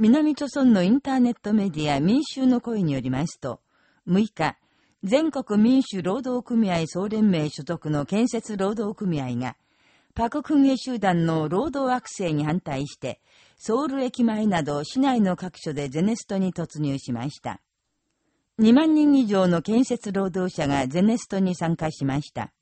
南朝村のインターネットメディア民衆の声によりますと、6日、全国民主労働組合総連盟所属の建設労働組合が、パククンゲ集団の労働惑星に反対して、ソウル駅前など市内の各所でゼネストに突入しました。2万人以上の建設労働者がゼネストに参加しました。